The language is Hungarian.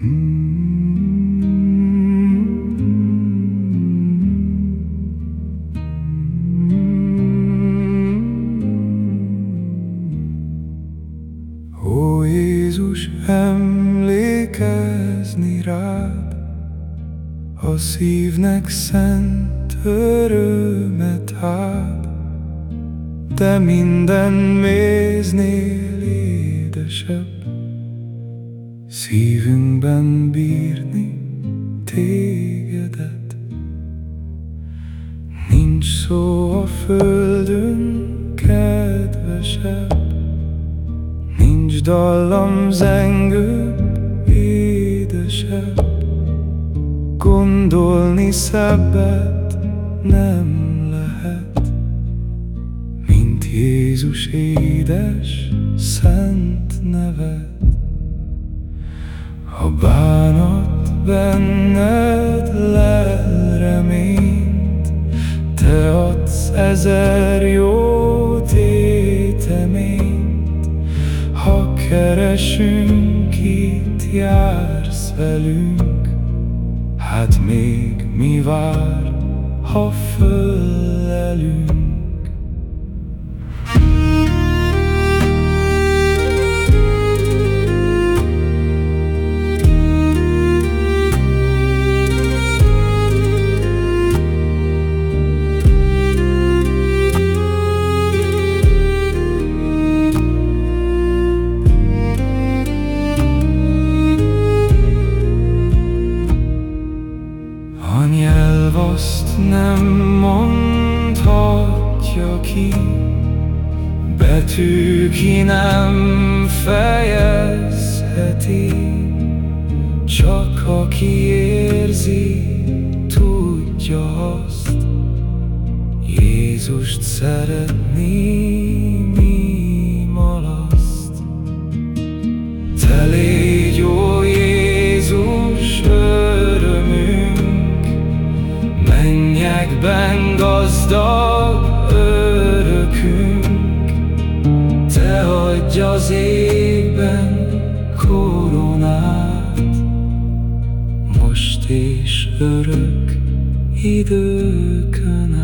Ó Jézus, emlékezni rád, A szívnek szent örömet ad, Te minden méznél édesebb, Szívünkben bírni tégedet. Nincs szó a földön kedvesebb, Nincs dallam zengőbb, édesebb, Gondolni szebbet nem lehet, Mint Jézus édes, szent nevet. Ha bánat benned reményt, Te adsz ezer jó téteményt. Ha keresünk, itt jársz velünk, Hát még mi vár, ha fölelünk? Mondhatja ki, Betű ki nem fejezheti, Csak aki érzi, tudja azt, Jézust szeretni mi adj az égben koronát, Most és örök időkön